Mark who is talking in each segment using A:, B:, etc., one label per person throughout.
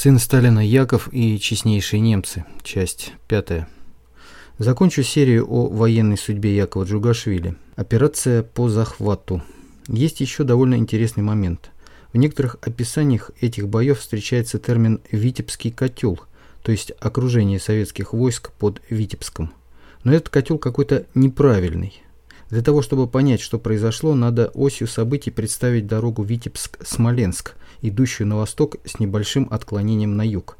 A: Сын Сталина Яков и честнейшие немцы. Часть пятая. Закончу серию о военной судьбе Якова Джугашвили. Операция по захвату. Есть еще довольно интересный момент. В некоторых описаниях этих боев встречается термин «Витебский котел», то есть окружение советских войск под Витебском. Но этот котел какой-то неправильный. Для того, чтобы понять, что произошло, надо осью событий представить дорогу Витебск-Смоленск, идущую на восток с небольшим отклонением на юг.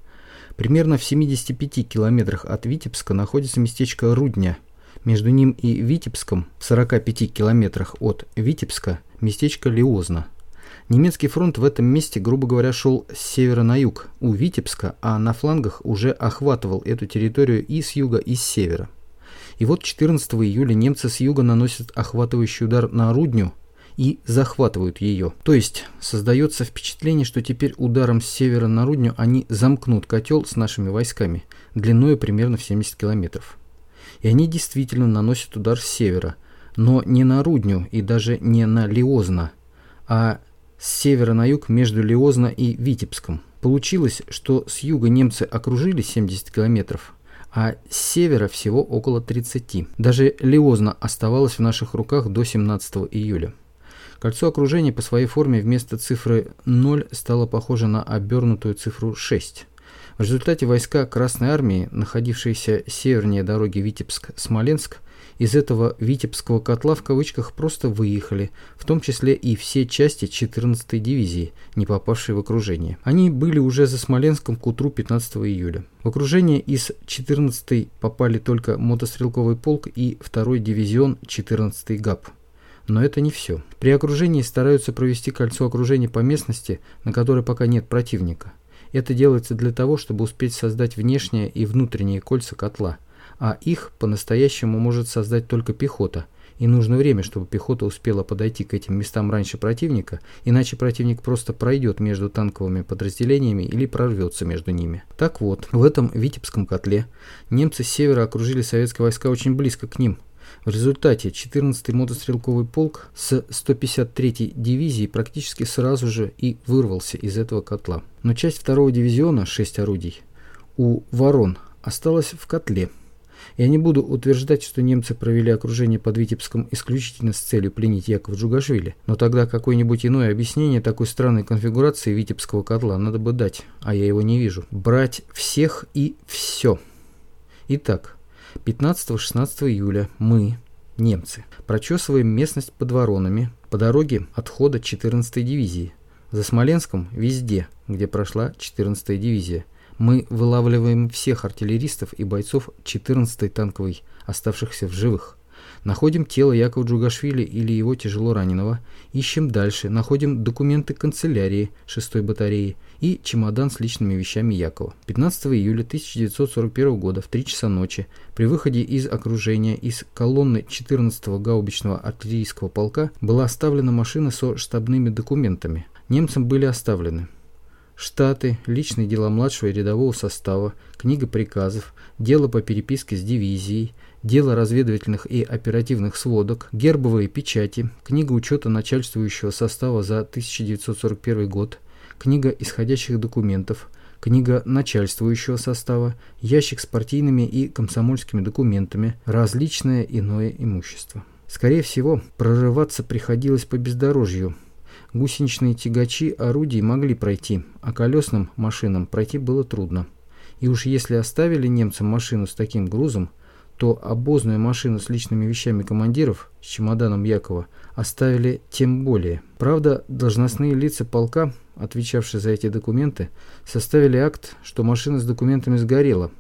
A: Примерно в 75 километрах от Витебска находится местечко Рудня. Между ним и Витебском, в 45 километрах от Витебска, местечко Лиозна. Немецкий фронт в этом месте, грубо говоря, шел с севера на юг, у Витебска, а на флангах уже охватывал эту территорию и с юга, и с севера. И вот 14 июля немцы с юга наносят охватывающий удар на Рудню и захватывают ее. То есть создается впечатление, что теперь ударом с севера на Рудню они замкнут котел с нашими войсками, длиной примерно в 70 километров. И они действительно наносят удар с севера, но не на Рудню и даже не на Лиозна, а с севера на юг между Лиозна и Витебском. Получилось, что с юга немцы окружили 70 километров, а с севера всего около 30. Даже Лиозна оставалась в наших руках до 17 июля. Кольцо окружения по своей форме вместо цифры 0 стало похоже на обернутую цифру 6. В результате войска Красной Армии, находившиеся севернее дороги Витебск-Смоленск, из этого «Витебского котла» в кавычках просто выехали, в том числе и все части 14-й дивизии, не попавшие в окружение. Они были уже за Смоленском к утру 15 июля. В окружение из 14-й попали только мотострелковый полк и 2-й дивизион 14-й ГАП. Но это не все. При окружении стараются провести кольцо окружения по местности, на которой пока нет противника. Это делается для того, чтобы успеть создать внешние и внутренние кольца котла – а их по-настоящему может создать только пехота, и нужно время, чтобы пехота успела подойти к этим местам раньше противника, иначе противник просто пройдет между танковыми подразделениями или прорвется между ними. Так вот, в этом Витебском котле немцы с севера окружили советские войска очень близко к ним. В результате 14-й мотострелковый полк с 153-й дивизией практически сразу же и вырвался из этого котла. Но часть 2-го дивизиона, 6 орудий, у Ворон осталась в котле. Я не буду утверждать, что немцы провели окружение под Витебском исключительно с целью пленить Якова Джугашвили, но тогда какое-нибудь иное объяснение такой странной конфигурации Витебского котла надо бы дать, а я его не вижу. Брать всех и все. Итак, 15-16 июля мы, немцы, прочесываем местность под Воронами по дороге отхода 14-й дивизии. За Смоленском везде, где прошла 14-я дивизия – мы вылавливаем всех артиллеристов и бойцов 14-й танковой, оставшихся в живых. Находим тело Якова Джугашвили или его тяжело раненого, ищем дальше, находим документы канцелярии 6-й батареи и чемодан с личными вещами Якова. 15 июля 1941 года в 3 часа ночи при выходе из окружения из колонны 14-го гаубичного артиллерийского полка была оставлена машина со штабными документами. Немцам были оставлены Штаты, личные дела младшего и рядового состава, книга приказов, дело по переписке с дивизией, дело разведывательных и оперативных сводок, гербовые печати, книга учета начальствующего состава за 1941 год, книга исходящих документов, книга начальствующего состава, ящик с партийными и комсомольскими документами, различное иное имущество. Скорее всего, прорываться приходилось по бездорожью, Гусеничные тягачи орудий могли пройти, а колесным машинам пройти было трудно. И уж если оставили немцам машину с таким грузом, то обозную машину с личными вещами командиров, с чемоданом Якова, оставили тем более. Правда, должностные лица полка, отвечавшие за эти документы, составили акт, что машина с документами сгорела.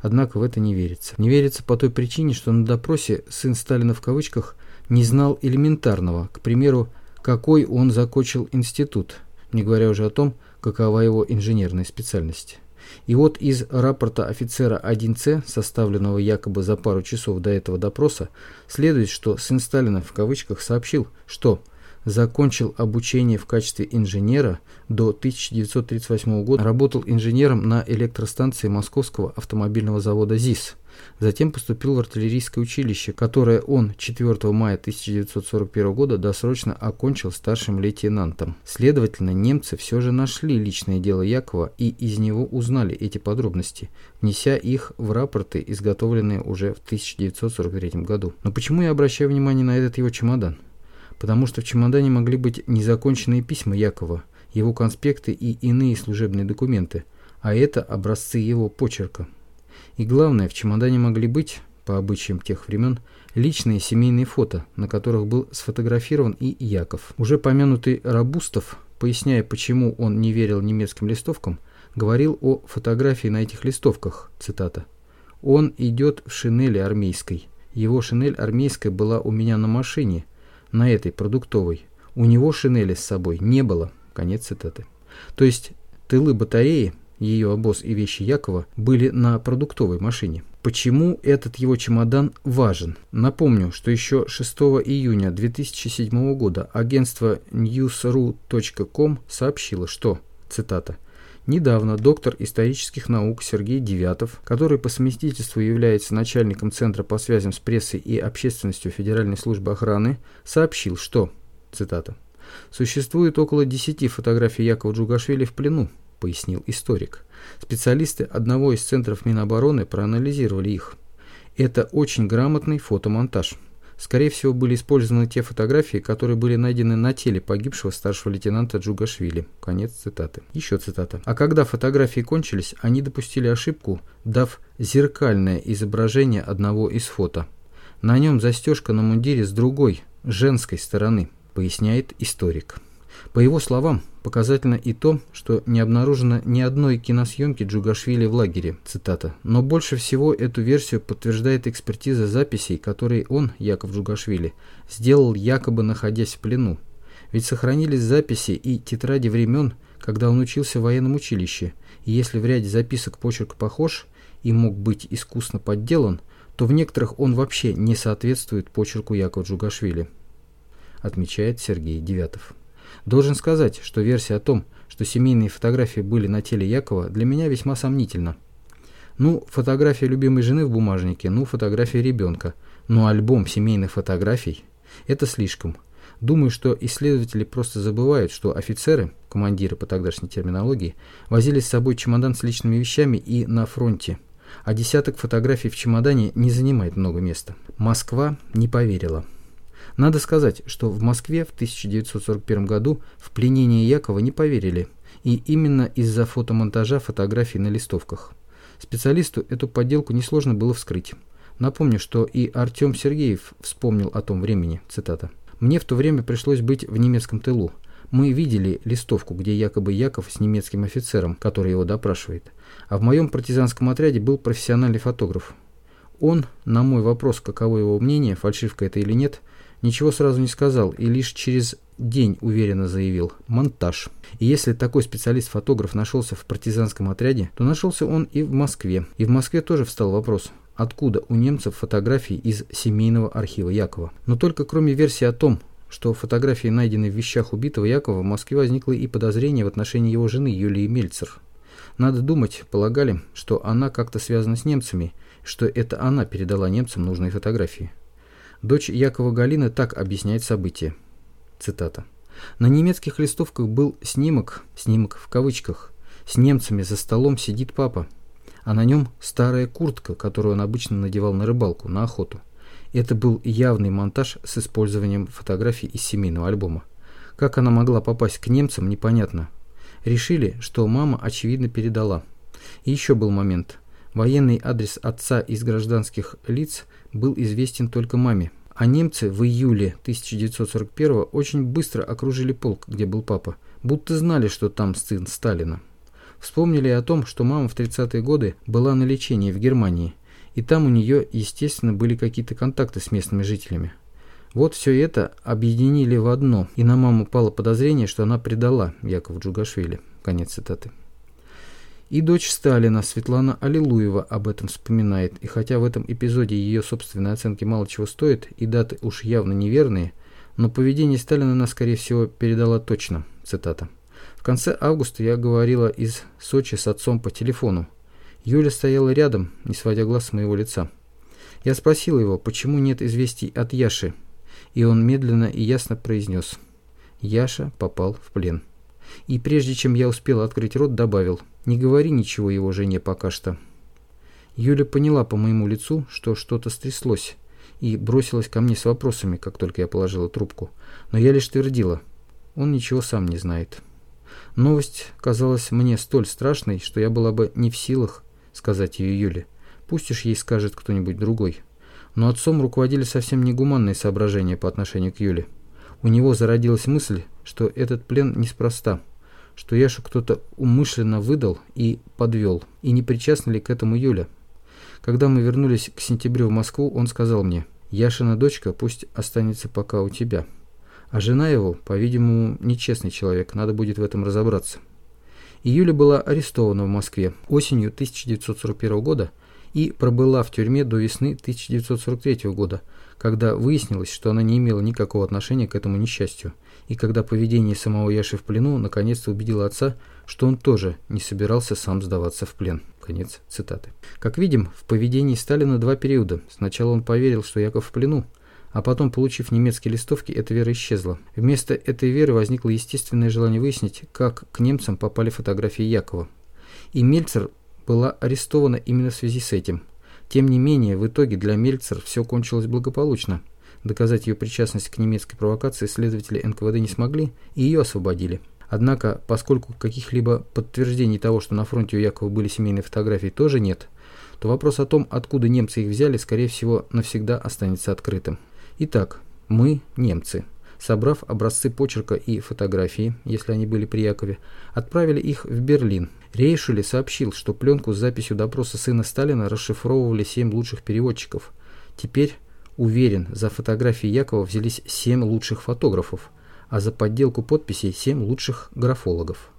A: Однако в это не верится. Не верится по той причине, что на допросе сын Сталина в кавычках не знал элементарного, к примеру, какой он закончил институт, не говоря уже о том, какова его инженерная специальность. И вот из рапорта офицера 1С, составленного якобы за пару часов до этого допроса, следует, что сын Сталина в кавычках сообщил, что закончил обучение в качестве инженера, до 1938 года работал инженером на электростанции Московского автомобильного завода ЗИС. Затем поступил в артиллерийское училище, которое он 4 мая 1941 года досрочно окончил старшим лейтенантом. Следовательно, немцы все же нашли личное дело Якова и из него узнали эти подробности, внеся их в рапорты, изготовленные уже в 1943 году. Но почему я обращаю внимание на этот его чемодан? Потому что в чемодане могли быть незаконченные письма Якова, его конспекты и иные служебные документы, а это образцы его почерка. И главное, в чемодане могли быть, по обычаям тех времен, личные семейные фото, на которых был сфотографирован и Яков. Уже помянутый Рабустов, поясняя, почему он не верил немецким листовкам, говорил о фотографии на этих листовках, цитата. «Он идет в шинели армейской. Его шинель армейская была у меня на машине, на этой продуктовой. У него шинели с собой не было». Конец цитаты. То есть тылы батареи ее обоз и вещи Якова были на продуктовой машине. Почему этот его чемодан важен? Напомню, что еще 6 июня 2007 года агентство newsru.com сообщило, что, цитата, Недавно доктор исторических наук Сергей Девятов, который по совместительству является начальником Центра по связям с прессой и общественностью Федеральной службы охраны, сообщил, что, цитата, «Существует около 10 фотографий Якова Джугашвили в плену, пояснил историк. Специалисты одного из центров Минобороны проанализировали их. Это очень грамотный фотомонтаж. Скорее всего, были использованы те фотографии, которые были найдены на теле погибшего старшего лейтенанта Джугашвили. Конец цитаты. Еще цитата. А когда фотографии кончились, они допустили ошибку, дав зеркальное изображение одного из фото. На нем застежка на мундире с другой, женской стороны, поясняет историк. По его словам, показательно и то, что не обнаружено ни одной киносъемки Джугашвили в лагере, цитата. Но больше всего эту версию подтверждает экспертиза записей, которые он, Яков Джугашвили, сделал якобы находясь в плену. Ведь сохранились записи и тетради времен, когда он учился в военном училище, и если в ряде записок почерк похож и мог быть искусно подделан, то в некоторых он вообще не соответствует почерку Якова Джугашвили, отмечает Сергей Девятов. Должен сказать, что версия о том, что семейные фотографии были на теле Якова, для меня весьма сомнительна. Ну, фотография любимой жены в бумажнике, ну, фотография ребенка. Но альбом семейных фотографий – это слишком. Думаю, что исследователи просто забывают, что офицеры, командиры по тогдашней терминологии, возили с собой чемодан с личными вещами и на фронте. А десяток фотографий в чемодане не занимает много места. Москва не поверила. Надо сказать, что в Москве в 1941 году в пленение Якова не поверили, и именно из-за фотомонтажа фотографий на листовках. Специалисту эту подделку несложно было вскрыть. Напомню, что и Артем Сергеев вспомнил о том времени, цитата. «Мне в то время пришлось быть в немецком тылу. Мы видели листовку, где якобы Яков с немецким офицером, который его допрашивает. А в моем партизанском отряде был профессиональный фотограф. Он, на мой вопрос, каково его мнение, фальшивка это или нет, ничего сразу не сказал и лишь через день уверенно заявил «монтаж». И если такой специалист-фотограф нашелся в партизанском отряде, то нашелся он и в Москве. И в Москве тоже встал вопрос, откуда у немцев фотографии из семейного архива Якова. Но только кроме версии о том, что фотографии найдены в вещах убитого Якова, в Москве возникло и подозрение в отношении его жены Юлии Мельцер. Надо думать, полагали, что она как-то связана с немцами, что это она передала немцам нужные фотографии. Дочь Якова Галина так объясняет события. Цитата. На немецких листовках был снимок, снимок в кавычках, с немцами за столом сидит папа, а на нем старая куртка, которую он обычно надевал на рыбалку, на охоту. Это был явный монтаж с использованием фотографий из семейного альбома. Как она могла попасть к немцам, непонятно. Решили, что мама, очевидно, передала. И еще был момент. Военный адрес отца из гражданских лиц был известен только маме. А немцы в июле 1941 очень быстро окружили полк, где был папа, будто знали, что там сын Сталина. Вспомнили о том, что мама в 30-е годы была на лечении в Германии, и там у нее, естественно, были какие-то контакты с местными жителями. Вот все это объединили в одно, и на маму пало подозрение, что она предала Яков Джугашвили. Конец цитаты. И дочь Сталина, Светлана Аллилуева, об этом вспоминает, и хотя в этом эпизоде ее собственные оценки мало чего стоят, и даты уж явно неверные, Но поведение Сталина она, скорее всего, передала точно. Цитата. В конце августа я говорила из Сочи с отцом по телефону. Юля стояла рядом, не сводя глаз с моего лица. Я спросил его, почему нет известий от Яши, и он медленно и ясно произнес. Яша попал в плен. И прежде чем я успел открыть рот, добавил, не говори ничего его жене пока что. Юля поняла по моему лицу, что что-то стряслось, и бросилась ко мне с вопросами, как только я положила трубку. Но я лишь твердила, он ничего сам не знает. Новость казалась мне столь страшной, что я была бы не в силах сказать ее Юле. Пусть уж ей скажет кто-нибудь другой. Но отцом руководили совсем негуманные соображения по отношению к Юле. У него зародилась мысль, что этот плен неспроста, что Яшу кто-то умышленно выдал и подвел, и не причастна ли к этому Юля. Когда мы вернулись к сентябрю в Москву, он сказал мне, «Яшина дочка пусть останется пока у тебя». А жена его, по-видимому, нечестный человек, надо будет в этом разобраться. И Юля была арестована в Москве осенью 1941 года и пробыла в тюрьме до весны 1943 года, когда выяснилось, что она не имела никакого отношения к этому несчастью, и когда поведение самого Яши в плену наконец-то убедило отца, что он тоже не собирался сам сдаваться в плен. Конец цитаты. Как видим, в поведении Сталина два периода. Сначала он поверил, что Яков в плену, а потом, получив немецкие листовки, эта вера исчезла. Вместо этой веры возникло естественное желание выяснить, как к немцам попали фотографии Якова. И Мельцер была арестована именно в связи с этим. Тем не менее, в итоге для Мельцер все кончилось благополучно. Доказать ее причастность к немецкой провокации следователи НКВД не смогли и ее освободили. Однако, поскольку каких-либо подтверждений того, что на фронте у Якова были семейные фотографии, тоже нет, то вопрос о том, откуда немцы их взяли, скорее всего, навсегда останется открытым. Итак, мы, немцы, собрав образцы почерка и фотографии, если они были при Якове, отправили их в Берлин. Рейшули сообщил, что пленку с записью допроса сына Сталина расшифровывали семь лучших переводчиков. Теперь, уверен, за фотографии Якова взялись семь лучших фотографов, а за подделку подписей семь лучших графологов.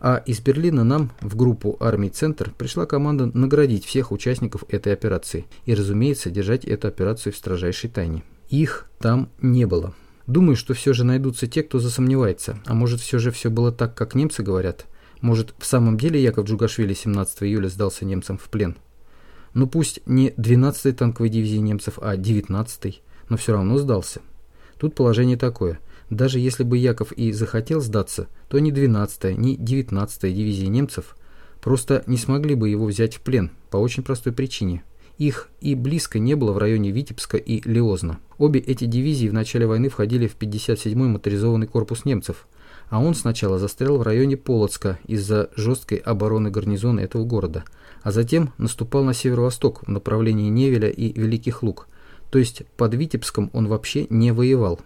A: А из Берлина нам, в группу «Армий Центр», пришла команда наградить всех участников этой операции и, разумеется, держать эту операцию в строжайшей тайне. Их там не было. Думаю, что все же найдутся те, кто засомневается. А может, все же все было так, как немцы говорят? Может, в самом деле Яков Джугашвили 17 июля сдался немцам в плен? Ну пусть не 12-й танковой дивизии немцев, а 19-й, но все равно сдался. Тут положение такое. Даже если бы Яков и захотел сдаться, то ни 12-я, ни 19-я дивизии немцев просто не смогли бы его взять в плен по очень простой причине – их и близко не было в районе Витебска и Лиозна. Обе эти дивизии в начале войны входили в 57-й моторизованный корпус немцев, а он сначала застрял в районе Полоцка из-за жесткой обороны гарнизона этого города, а затем наступал на северо-восток в направлении Невеля и Великих Луг, то есть под Витебском он вообще не воевал.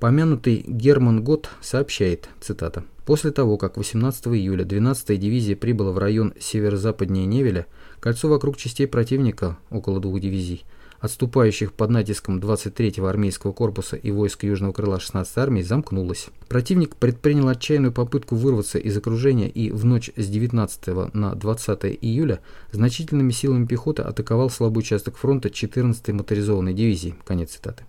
A: Помянутый Герман Гот сообщает, цитата, «После того, как 18 июля 12-я дивизия прибыла в район северо-западнее Невеля, Кольцо вокруг частей противника, около двух дивизий, отступающих под натиском 23-го армейского корпуса и войск Южного крыла 16-й армии, замкнулось. Противник предпринял отчаянную попытку вырваться из окружения и в ночь с 19 на 20 июля значительными силами пехоты атаковал слабый участок фронта 14-й моторизованной дивизии. Конец цитаты.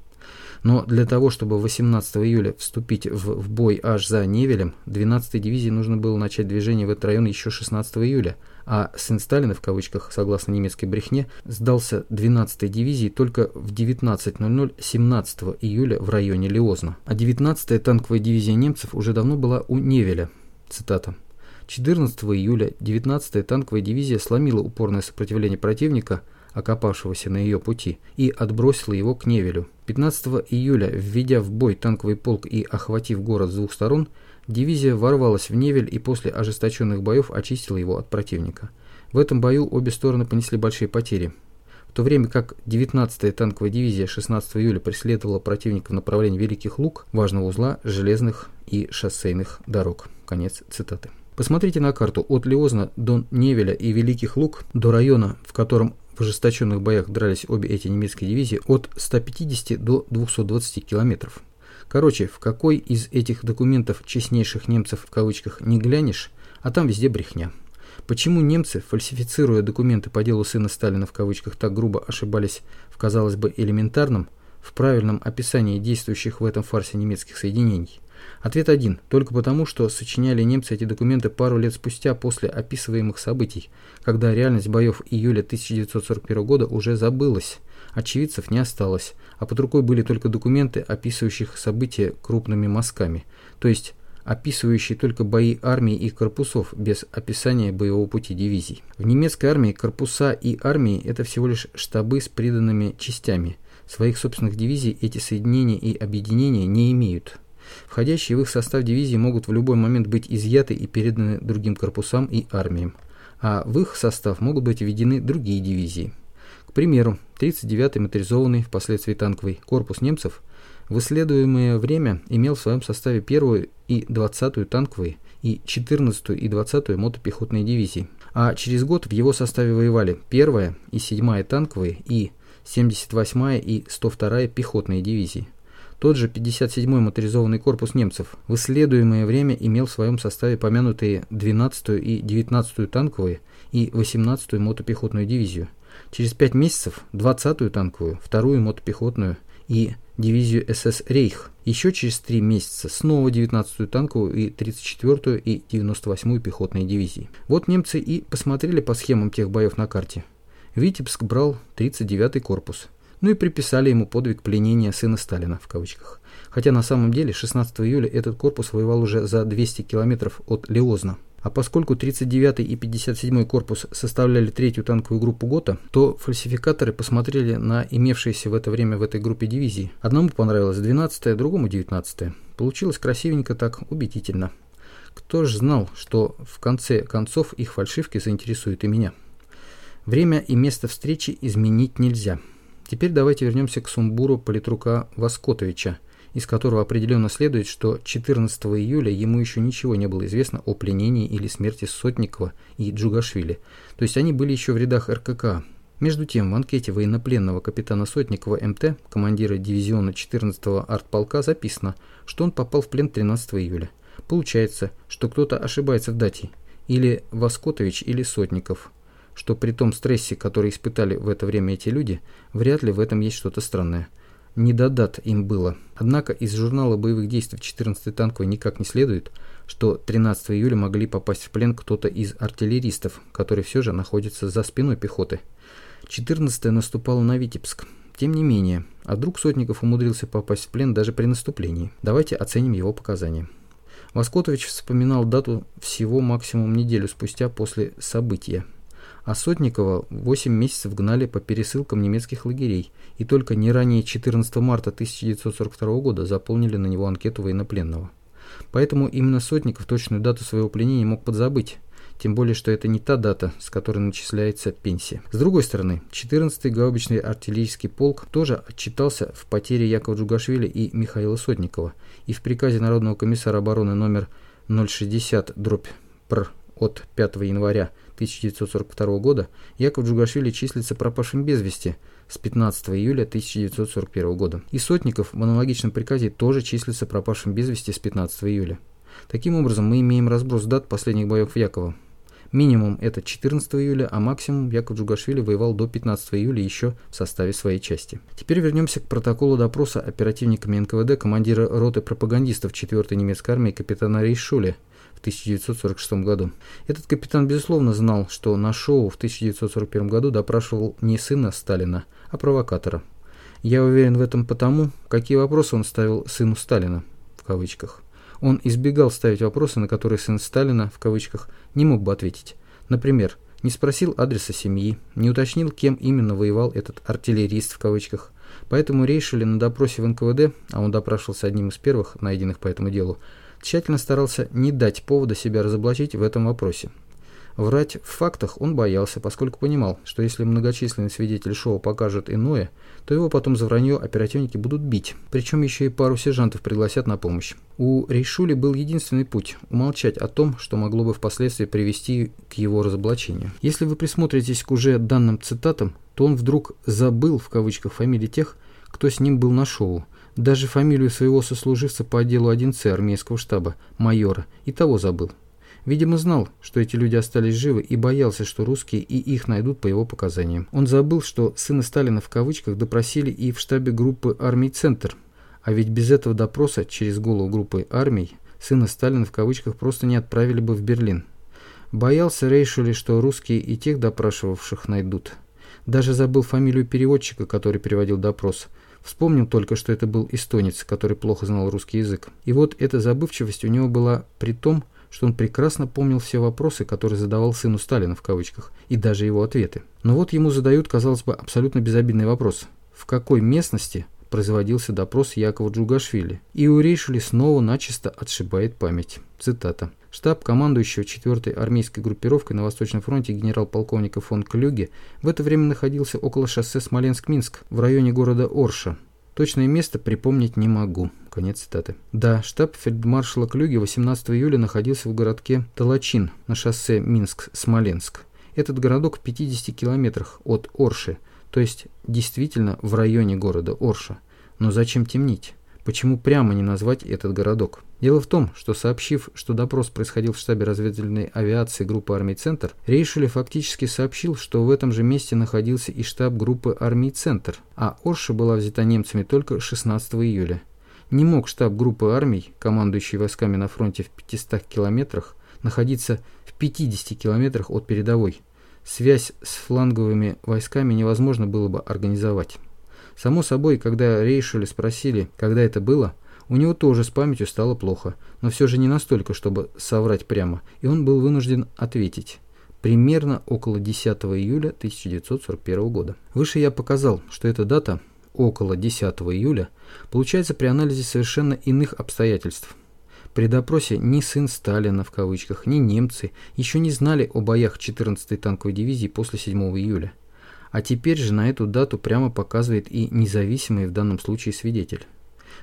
A: Но для того, чтобы 18 июля вступить в, в бой аж за Невелем, 12-й дивизии нужно было начать движение в этот район еще 16 июля, а сын Сталина, в кавычках, согласно немецкой брехне, сдался 12-й дивизии только в 19.00 17 июля в районе Лиозна. А 19-я танковая дивизия немцев уже давно была у Невеля. Цитата. 14 июля 19-я танковая дивизия сломила упорное сопротивление противника – окопавшегося на ее пути, и отбросила его к Невелю. 15 июля, введя в бой танковый полк и охватив город с двух сторон, дивизия ворвалась в Невель и после ожесточенных боев очистила его от противника. В этом бою обе стороны понесли большие потери. В то время как 19-я танковая дивизия 16 июля преследовала противника в направлении Великих Луг, важного узла железных и шоссейных дорог. Конец цитаты. Посмотрите на карту от Лиозна до Невеля и Великих Луг до района, в котором в ожесточенных боях дрались обе эти немецкие дивизии от 150 до 220 километров. Короче, в какой из этих документов честнейших немцев в кавычках не глянешь, а там везде брехня. Почему немцы, фальсифицируя документы по делу сына Сталина в кавычках так грубо ошибались в, казалось бы, элементарном, в правильном описании действующих в этом фарсе немецких соединений? Ответ один. Только потому, что сочиняли немцы эти документы пару лет спустя после описываемых событий, когда реальность боев июля 1941 года уже забылась, очевидцев не осталось, а под рукой были только документы, описывающих события крупными мазками, то есть описывающие только бои армии и корпусов без описания боевого пути дивизий. В немецкой армии корпуса и армии – это всего лишь штабы с приданными частями. Своих собственных дивизий эти соединения и объединения не имеют. Входящие в их состав дивизии могут в любой момент быть изъяты и переданы другим корпусам и армиям, а в их состав могут быть введены другие дивизии. К примеру, 39-й моторизованный, впоследствии танковый корпус немцев в исследуемое время имел в своем составе первую и 20-ю танковые и 14-ю и 20-ю мотопехотные дивизии, а через год в его составе воевали 1-я и 7-я танковые и 78-я и 102-я пехотные дивизии. Тот же 57-й моторизованный корпус немцев в исследуемое время имел в своем составе помянутые 12-ю и 19-ю танковые и 18-ю мотопехотную дивизию. Через 5 месяцев 20-ю танковую, 2-ю мотопехотную и дивизию СС «Рейх». Еще через 3 месяца снова 19-ю танковую и 34-ю и 98-ю пехотные дивизии. Вот немцы и посмотрели по схемам тех боев на карте. Витебск брал 39-й корпус – ну и приписали ему подвиг пленения сына Сталина, в кавычках. Хотя на самом деле 16 июля этот корпус воевал уже за 200 километров от Леозна. А поскольку 39-й и 57-й корпус составляли третью танковую группу ГОТА, то фальсификаторы посмотрели на имевшиеся в это время в этой группе дивизии. Одному понравилось 12-я, другому 19-я. Получилось красивенько так, убедительно. Кто ж знал, что в конце концов их фальшивки заинтересуют и меня. Время и место встречи изменить нельзя. Теперь давайте вернемся к сумбуру политрука Воскотовича, из которого определенно следует, что 14 июля ему еще ничего не было известно о пленении или смерти Сотникова и Джугашвили, то есть они были еще в рядах РКК. Между тем, в анкете военнопленного капитана Сотникова МТ, командира дивизиона 14-го артполка, записано, что он попал в плен 13 июля. Получается, что кто-то ошибается в дате. Или Воскотович, или Сотников что при том стрессе, который испытали в это время эти люди, вряд ли в этом есть что-то странное. Не додат им было. Однако из журнала боевых действий 14-й танковой никак не следует, что 13 июля могли попасть в плен кто-то из артиллеристов, который все же находится за спиной пехоты. 14-я наступала на Витебск. Тем не менее, а друг Сотников умудрился попасть в плен даже при наступлении. Давайте оценим его показания. Воскотович вспоминал дату всего максимум неделю спустя после события а Сотникова 8 месяцев гнали по пересылкам немецких лагерей, и только не ранее 14 марта 1942 года заполнили на него анкету военнопленного. Поэтому именно Сотников точную дату своего пленения мог подзабыть, тем более, что это не та дата, с которой начисляется пенсия. С другой стороны, 14-й гаубичный артиллерийский полк тоже отчитался в потере Якова Джугашвили и Михаила Сотникова, и в приказе Народного комиссара обороны номер 060 дробь пр от 5 января 1942 года Яков Джугашвили числится пропавшим без вести с 15 июля 1941 года. И Сотников в аналогичном приказе тоже числится пропавшим без вести с 15 июля. Таким образом, мы имеем разброс дат последних боев Якова. Минимум это 14 июля, а максимум Яков Джугашвили воевал до 15 июля еще в составе своей части. Теперь вернемся к протоколу допроса оперативниками НКВД командира роты пропагандистов 4-й немецкой армии капитана Рейшуля 1946 году. Этот капитан, безусловно, знал, что на шоу в 1941 году допрашивал не сына Сталина, а провокатора. Я уверен в этом потому, какие вопросы он ставил сыну Сталина, в кавычках. Он избегал ставить вопросы, на которые сын Сталина, в кавычках, не мог бы ответить. Например, не спросил адреса семьи, не уточнил, кем именно воевал этот артиллерист, в кавычках. Поэтому Рейшели на допросе в НКВД, а он допрашивался одним из первых, найденных по этому делу, тщательно старался не дать повода себя разоблачить в этом вопросе. Врать в фактах он боялся, поскольку понимал, что если многочисленные свидетели шоу покажут иное, то его потом за вранье оперативники будут бить, причем еще и пару сержантов пригласят на помощь. У Рейшули был единственный путь – умолчать о том, что могло бы впоследствии привести к его разоблачению. Если вы присмотритесь к уже данным цитатам, то он вдруг «забыл» в кавычках фамилии тех, кто с ним был на шоу, даже фамилию своего сослуживца по отделу 1С армейского штаба, майора, и того забыл. Видимо, знал, что эти люди остались живы и боялся, что русские и их найдут по его показаниям. Он забыл, что сына Сталина в кавычках допросили и в штабе группы армий «Центр», а ведь без этого допроса через голову группы армий сына Сталина в кавычках просто не отправили бы в Берлин. Боялся Рейшули, что русские и тех допрашивавших найдут. Даже забыл фамилию переводчика, который переводил допрос. Вспомнил только, что это был эстонец, который плохо знал русский язык. И вот эта забывчивость у него была при том, что он прекрасно помнил все вопросы, которые задавал сыну Сталина в кавычках, и даже его ответы. Но вот ему задают, казалось бы, абсолютно безобидный вопрос. В какой местности производился допрос Якова Джугашвили? И у Рейшули снова начисто отшибает память. Цитата. Штаб командующего 4-й армейской группировкой на Восточном фронте генерал-полковника фон Клюге в это время находился около шоссе Смоленск-Минск в районе города Орша. Точное место припомнить не могу. Конец цитаты. Да, штаб фельдмаршала Клюги 18 июля находился в городке Толочин на шоссе Минск-Смоленск. Этот городок в 50 километрах от Орши, то есть действительно в районе города Орша. Но зачем темнить? Почему прямо не назвать этот городок? Дело в том, что сообщив, что допрос происходил в штабе разведывательной авиации группы армий «Центр», Рейшули фактически сообщил, что в этом же месте находился и штаб группы армий «Центр», а Орша была взята немцами только 16 июля. Не мог штаб группы армий, командующий войсками на фронте в 500 километрах, находиться в 50 километрах от передовой. Связь с фланговыми войсками невозможно было бы организовать. Само собой, когда Рейшули спросили, когда это было, у него тоже с памятью стало плохо, но все же не настолько, чтобы соврать прямо, и он был вынужден ответить. Примерно около 10 июля 1941 года. Выше я показал, что эта дата, около 10 июля, получается при анализе совершенно иных обстоятельств. При допросе ни сын Сталина в кавычках, ни немцы еще не знали о боях 14-й танковой дивизии после 7 июля. А теперь же на эту дату прямо показывает и независимый в данном случае свидетель.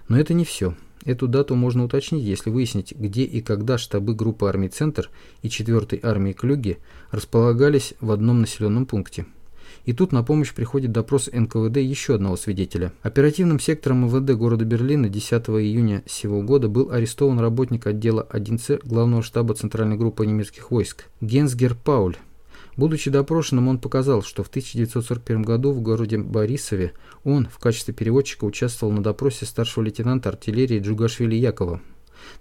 A: Но это не все. Эту дату можно уточнить, если выяснить, где и когда штабы группы армий «Центр» и 4-й армии «Клюги» располагались в одном населенном пункте. И тут на помощь приходит допрос НКВД еще одного свидетеля. Оперативным сектором МВД города Берлина 10 июня сего года был арестован работник отдела 1С главного штаба Центральной группы немецких войск Генсгер Пауль. Будучи допрошенным, он показал, что в 1941 году в городе Борисове он в качестве переводчика участвовал на допросе старшего лейтенанта артиллерии Джугашвили Якова.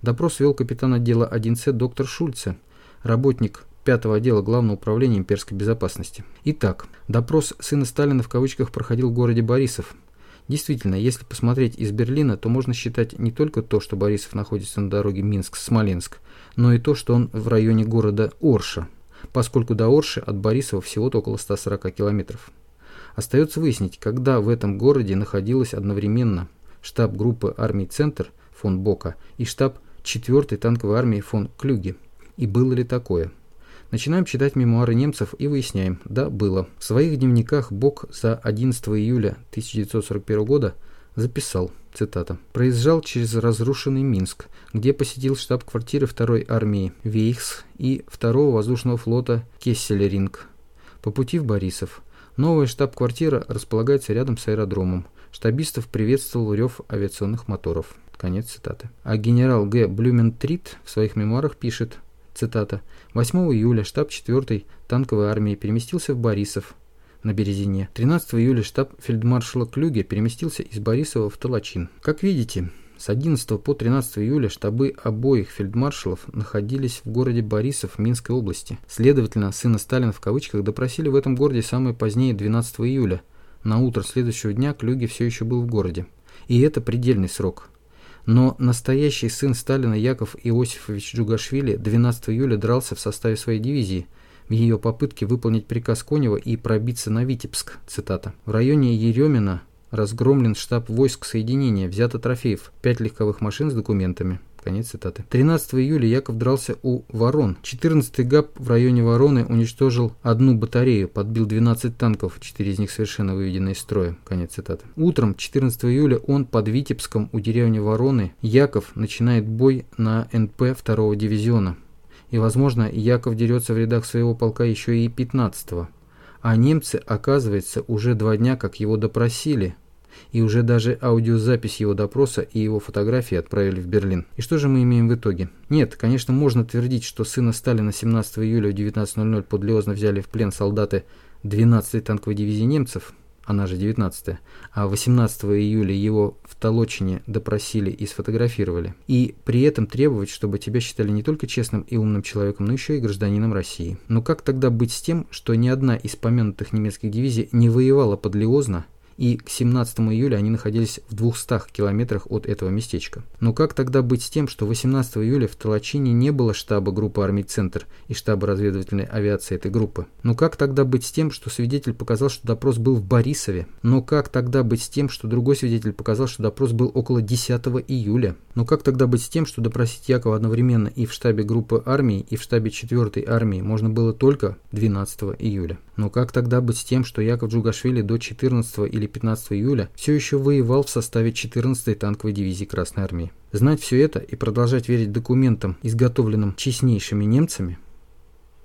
A: Допрос вел капитан отдела 1С доктор Шульце, работник 5 отдела Главного управления имперской безопасности. Итак, допрос сына Сталина в кавычках проходил в городе Борисов. Действительно, если посмотреть из Берлина, то можно считать не только то, что Борисов находится на дороге Минск-Смоленск, но и то, что он в районе города Орша поскольку до Орши от Борисова всего-то около 140 километров. Остается выяснить, когда в этом городе находилась одновременно штаб группы армий «Центр» фон Бока и штаб 4-й танковой армии фон Клюге. И было ли такое? Начинаем читать мемуары немцев и выясняем, да, было. В своих дневниках Бок за 11 июля 1941 года записал – Цитата. «Проезжал через разрушенный Минск, где посетил штаб-квартиры 2-й армии Вейхс и 2-го воздушного флота Кесселеринг. По пути в Борисов. Новая штаб-квартира располагается рядом с аэродромом. Штабистов приветствовал рев авиационных моторов». Конец цитаты. А генерал Г. Блюментрит в своих мемуарах пишет, цитата, «8 июля штаб 4-й танковой армии переместился в Борисов, на Березине. 13 июля штаб фельдмаршала Клюге переместился из Борисова в Толочин. Как видите, с 11 по 13 июля штабы обоих фельдмаршалов находились в городе Борисов Минской области. Следовательно, сына Сталина в кавычках допросили в этом городе самое позднее 12 июля. На утро следующего дня Клюге все еще был в городе. И это предельный срок. Но настоящий сын Сталина Яков Иосифович Джугашвили 12 июля дрался в составе своей дивизии – ее попытке выполнить приказ Конева и пробиться на Витебск, цитата. В районе Еремина разгромлен штаб войск соединения, взято трофеев, пять легковых машин с документами. Конец цитаты. 13 июля Яков дрался у Ворон. 14-й ГАП в районе Вороны уничтожил одну батарею, подбил 12 танков, 4 из них совершенно выведены из строя. Конец цитаты. Утром 14 июля он под Витебском у деревни Вороны Яков начинает бой на НП 2 дивизиона. И, возможно, Яков дерется в рядах своего полка еще и 15-го. А немцы, оказывается, уже два дня как его допросили. и уже даже аудиозапись его допроса и его фотографии отправили в Берлин. И что же мы имеем в итоге? Нет, конечно, можно твердить, что сына Сталина 17 июля в 19.00 под Лиозно взяли в плен солдаты 12-й танковой дивизии немцев, она же 19 а 18 июля его в Толочине допросили и сфотографировали. И при этом требовать, чтобы тебя считали не только честным и умным человеком, но еще и гражданином России. Но как тогда быть с тем, что ни одна из помянутых немецких дивизий не воевала под Лиозно, и к 17 июля они находились в 200 километрах от этого местечка. Но как тогда быть с тем, что 18 июля в Толочине не было штаба группы армий «Центр» и штаба разведывательной авиации этой группы? Но как тогда быть с тем, что свидетель показал, что допрос был в Борисове? Но как тогда быть с тем, что другой свидетель показал, что допрос был около 10 июля? Но как тогда быть с тем, что допросить Якова одновременно и в штабе группы армии, и в штабе 4 армии можно было только 12 июля? Но как тогда быть с тем, что Яков Джугашвили до 14 или 15 июля все еще воевал в составе 14-й танковой дивизии Красной Армии? Знать все это и продолжать верить документам, изготовленным честнейшими немцами –